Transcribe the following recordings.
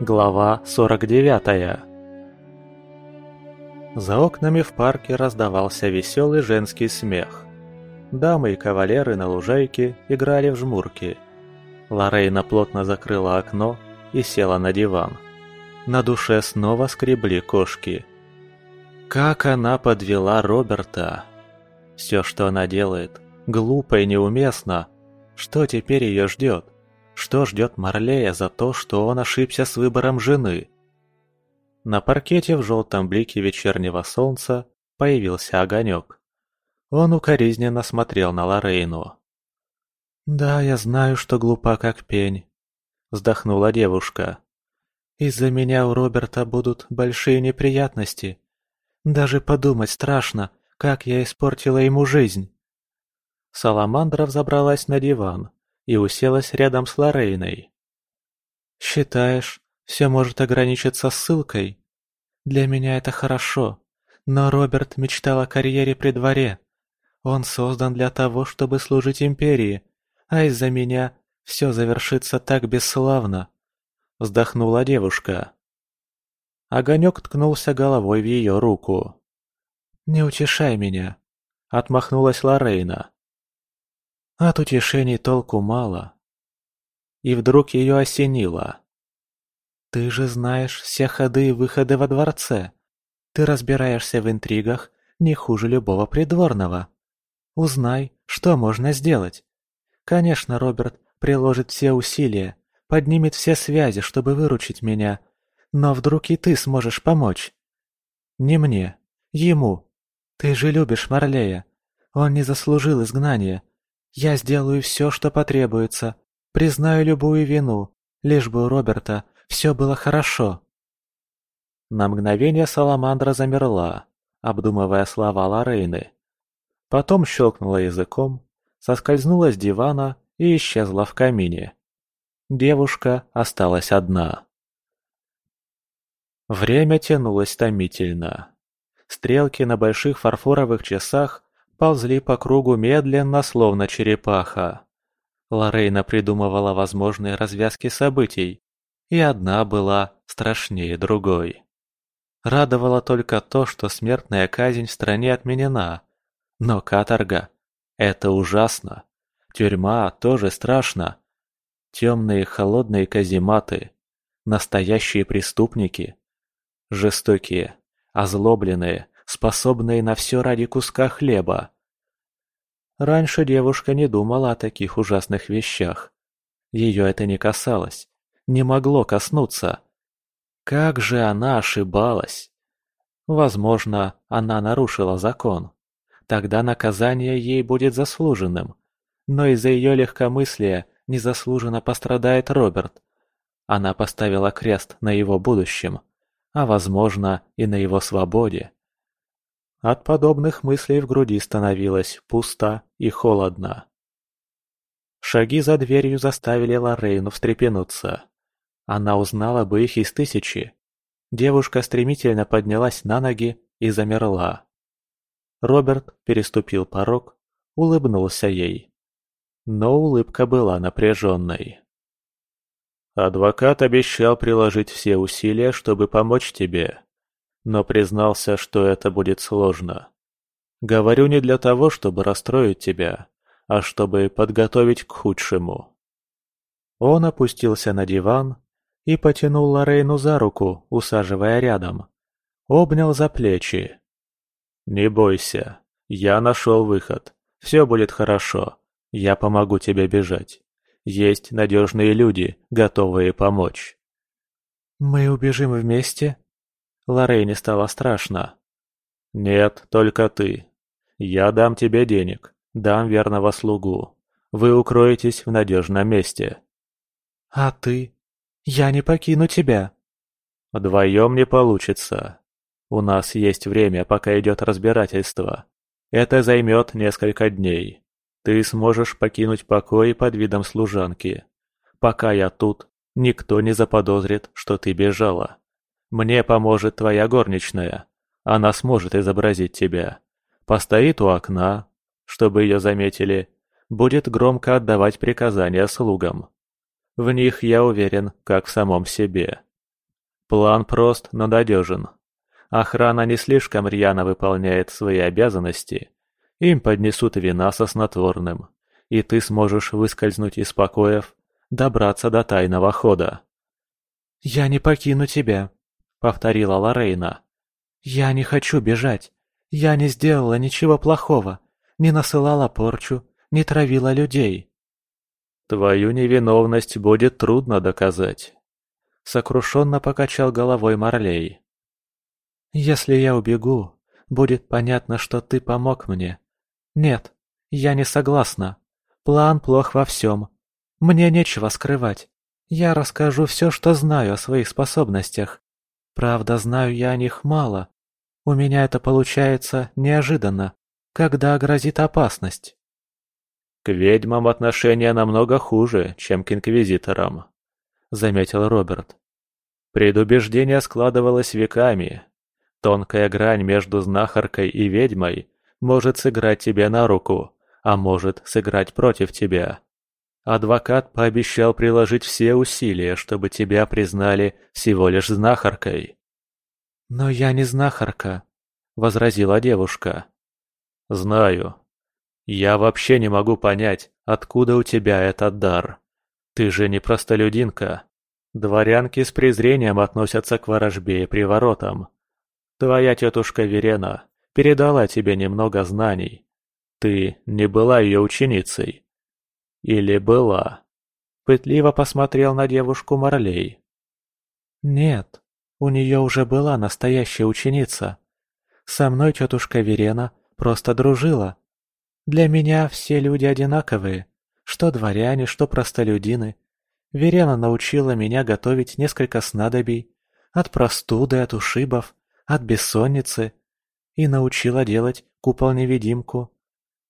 Глава 49 За окнами в парке раздавался веселый женский смех. Дамы и кавалеры на лужайке играли в жмурки. Лорейна плотно закрыла окно и села на диван. На душе снова скребли кошки. Как она подвела Роберта! Все, что она делает, глупо и неуместно. Что теперь ее ждет? Что ждет Марлея за то, что он ошибся с выбором жены? На паркете в желтом блике вечернего солнца появился огонек. Он укоризненно смотрел на Лорейну. «Да, я знаю, что глупа как пень», — вздохнула девушка. «Из-за меня у Роберта будут большие неприятности. Даже подумать страшно, как я испортила ему жизнь». Саламандра взобралась на диван и уселась рядом с Лорейной. «Считаешь, все может ограничиться ссылкой? Для меня это хорошо, но Роберт мечтал о карьере при дворе. Он создан для того, чтобы служить империи, а из-за меня все завершится так бесславно», — вздохнула девушка. Огонек ткнулся головой в ее руку. «Не утешай меня», — отмахнулась Лорейна. От утешений толку мало. И вдруг ее осенило. Ты же знаешь все ходы и выходы во дворце. Ты разбираешься в интригах не хуже любого придворного. Узнай, что можно сделать. Конечно, Роберт приложит все усилия, поднимет все связи, чтобы выручить меня. Но вдруг и ты сможешь помочь. Не мне, ему. Ты же любишь Марлея. Он не заслужил изгнания, я сделаю все, что потребуется. Признаю любую вину, лишь бы у Роберта все было хорошо». На мгновение Саламандра замерла, обдумывая слова Лорейны. Потом щелкнула языком, соскользнула с дивана и исчезла в камине. Девушка осталась одна. Время тянулось томительно. Стрелки на больших фарфоровых часах ползли по кругу медленно, словно черепаха. Лорейна придумывала возможные развязки событий, и одна была страшнее другой. Радовало только то, что смертная казнь в стране отменена. Но каторга – это ужасно. Тюрьма тоже страшно. Темные холодные казематы. Настоящие преступники. Жестокие, озлобленные, способные на все ради куска хлеба. Раньше девушка не думала о таких ужасных вещах. Ее это не касалось, не могло коснуться. Как же она ошибалась! Возможно, она нарушила закон. Тогда наказание ей будет заслуженным. Но из-за ее легкомыслия незаслуженно пострадает Роберт. Она поставила крест на его будущем, а возможно и на его свободе. От подобных мыслей в груди становилось пусто и холодно. Шаги за дверью заставили Лоррейну встрепенуться. Она узнала бы их из тысячи. Девушка стремительно поднялась на ноги и замерла. Роберт переступил порог, улыбнулся ей. Но улыбка была напряженной. «Адвокат обещал приложить все усилия, чтобы помочь тебе но признался, что это будет сложно. Говорю не для того, чтобы расстроить тебя, а чтобы подготовить к худшему. Он опустился на диван и потянул Лорейну за руку, усаживая рядом. Обнял за плечи. «Не бойся, я нашел выход. Все будет хорошо. Я помогу тебе бежать. Есть надежные люди, готовые помочь». «Мы убежим вместе?» Лорейне стало страшно. «Нет, только ты. Я дам тебе денег, дам верного слугу. Вы укроетесь в надежном месте». «А ты? Я не покину тебя». «Вдвоем не получится. У нас есть время, пока идет разбирательство. Это займет несколько дней. Ты сможешь покинуть покой под видом служанки. Пока я тут, никто не заподозрит, что ты бежала. Мне поможет твоя горничная. Она сможет изобразить тебя. Постоит у окна, чтобы ее заметили. Будет громко отдавать приказания слугам. В них я уверен, как в самом себе. План прост, но надежен. Охрана не слишком рьяно выполняет свои обязанности. Им поднесут вина со снотворным, и ты сможешь выскользнуть из покоев, добраться до тайного хода. «Я не покину тебя», — повторила Лорейна. «Я не хочу бежать. Я не сделала ничего плохого, не насылала порчу, не травила людей». «Твою невиновность будет трудно доказать», — сокрушенно покачал головой Марлей. «Если я убегу, будет понятно, что ты помог мне. Нет, я не согласна. План плох во всем. Мне нечего скрывать. Я расскажу все, что знаю о своих способностях. Правда, знаю я о них мало. У меня это получается неожиданно, когда грозит опасность. «К ведьмам отношение намного хуже, чем к инквизиторам», — заметил Роберт. Предубеждение складывалось веками. Тонкая грань между знахаркой и ведьмой может сыграть тебе на руку, а может сыграть против тебя. Адвокат пообещал приложить все усилия, чтобы тебя признали всего лишь знахаркой. «Но я не знахарка», — возразила девушка. «Знаю. Я вообще не могу понять, откуда у тебя этот дар. Ты же не простолюдинка. Дворянки с презрением относятся к ворожбе и приворотам. Твоя тетушка Верена передала тебе немного знаний. Ты не была ее ученицей. Или была?» Пытливо посмотрел на девушку Марлей. «Нет, у нее уже была настоящая ученица. Со мной тетушка Верена просто дружила. Для меня все люди одинаковые, что дворяне, что простолюдины. Верена научила меня готовить несколько снадобий. От простуды, от ушибов, от бессонницы. И научила делать купол-невидимку.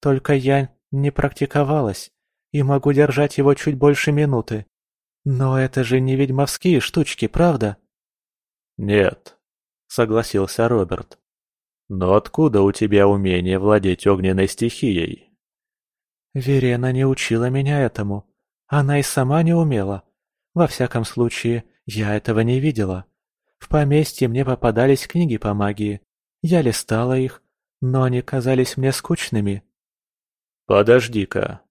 Только я не практиковалась и могу держать его чуть больше минуты. Но это же не ведьмовские штучки, правда? Нет, согласился Роберт. Но откуда у тебя умение владеть огненной стихией? Верена не учила меня этому. Она и сама не умела. Во всяком случае, я этого не видела. В поместье мне попадались книги по магии. Я листала их, но они казались мне скучными. «Подожди-ка»,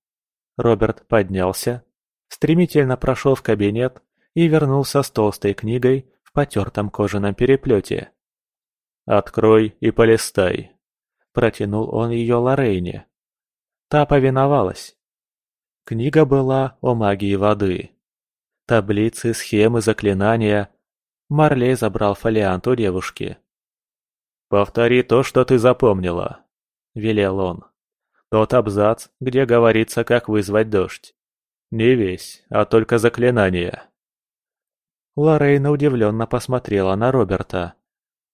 Роберт поднялся, стремительно прошел в кабинет и вернулся с толстой книгой в потертом кожаном переплете. «Открой и полистай», — протянул он ее Лорейне. Та повиновалась. Книга была о магии воды. Таблицы, схемы, заклинания. Марлей забрал фолиант у девушки. «Повтори то, что ты запомнила», — велел он. Тот абзац, где говорится, как вызвать дождь. Не весь, а только заклинание. Лорейна удивленно посмотрела на Роберта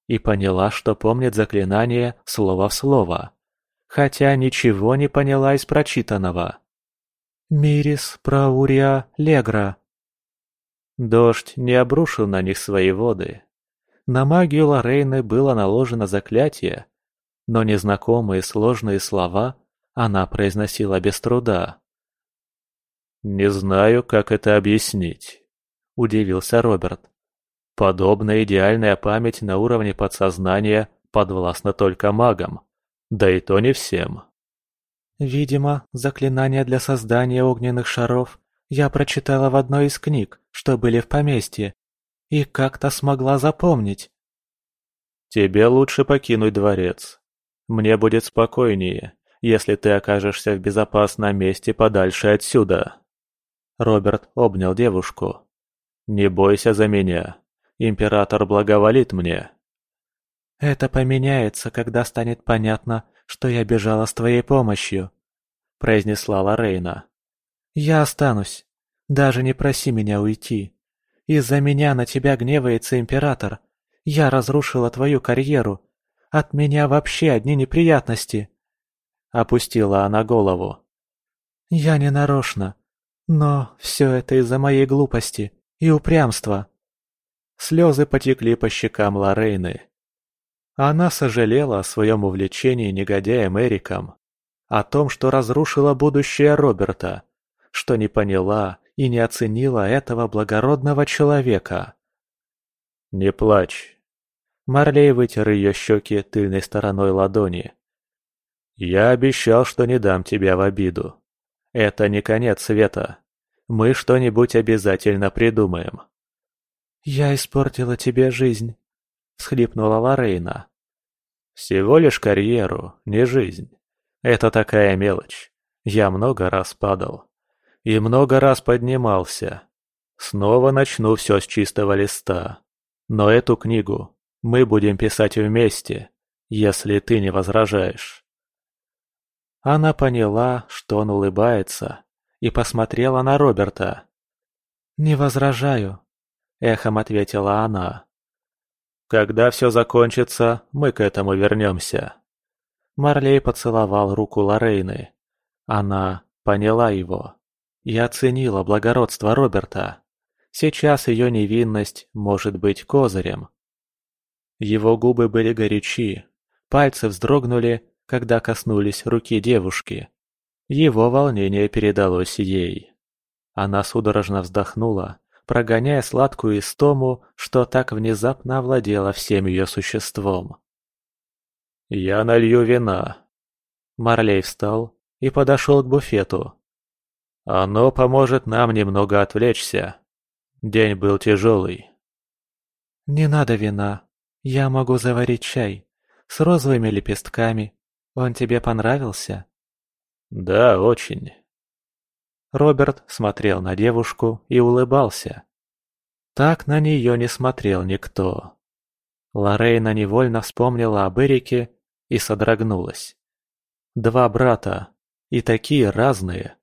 и поняла, что помнит заклинание слово в слово, хотя ничего не поняла из прочитанного. «Мирис праурия легра». Дождь не обрушил на них свои воды. На магию Лорейны было наложено заклятие, но незнакомые сложные слова она произносила без труда. «Не знаю, как это объяснить», – удивился Роберт. «Подобная идеальная память на уровне подсознания подвластна только магам, да и то не всем». «Видимо, заклинание для создания огненных шаров я прочитала в одной из книг, что были в поместье, и как-то смогла запомнить». «Тебе лучше покинуть дворец. Мне будет спокойнее, если ты окажешься в безопасном месте подальше отсюда». Роберт обнял девушку. «Не бойся за меня. Император благоволит мне». «Это поменяется, когда станет понятно, что я бежала с твоей помощью», — произнесла Лорейна. «Я останусь. Даже не проси меня уйти. Из-за меня на тебя гневается император. Я разрушила твою карьеру. От меня вообще одни неприятности. Опустила она голову. «Я не нарочно. Но все это из-за моей глупости и упрямства». Слезы потекли по щекам Лорейны. Она сожалела о своем увлечении негодяем Эриком, о том, что разрушила будущее Роберта, что не поняла и не оценила этого благородного человека. «Не плачь». Марлей вытер ее щеки тыльной стороной ладони. «Я обещал, что не дам тебя в обиду. Это не конец света. Мы что-нибудь обязательно придумаем». «Я испортила тебе жизнь», — всхлипнула Лорейна. «Всего лишь карьеру, не жизнь. Это такая мелочь. Я много раз падал. И много раз поднимался. Снова начну все с чистого листа. Но эту книгу мы будем писать вместе, если ты не возражаешь». Она поняла, что он улыбается, и посмотрела на Роберта. «Не возражаю», — эхом ответила она. «Когда все закончится, мы к этому вернемся». Марлей поцеловал руку Лорейны. Она поняла его и оценила благородство Роберта. Сейчас ее невинность может быть козырем. Его губы были горячи, пальцы вздрогнули, когда коснулись руки девушки. Его волнение передалось ей. Она судорожно вздохнула, прогоняя сладкую истому, что так внезапно овладела всем ее существом. «Я налью вина». Марлей встал и подошел к буфету. «Оно поможет нам немного отвлечься. День был тяжелый». «Не надо вина. Я могу заварить чай. С розовыми лепестками. Он тебе понравился?» «Да, очень». Роберт смотрел на девушку и улыбался. Так на нее не смотрел никто. Лорейна невольно вспомнила об Эрике и содрогнулась. Два брата, и такие разные.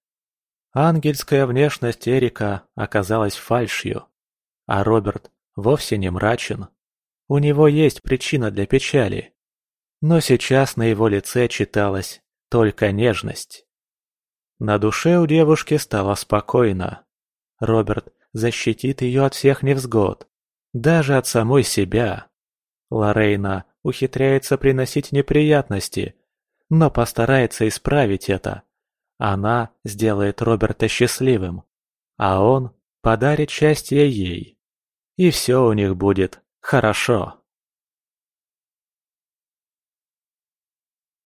Ангельская внешность Эрика оказалась фальшью, а Роберт вовсе не мрачен. У него есть причина для печали. Но сейчас на его лице читалась только нежность. На душе у девушки стало спокойно. Роберт защитит ее от всех невзгод, даже от самой себя. Лорейна ухитряется приносить неприятности, но постарается исправить это. Она сделает Роберта счастливым, а он подарит счастье ей. И все у них будет хорошо.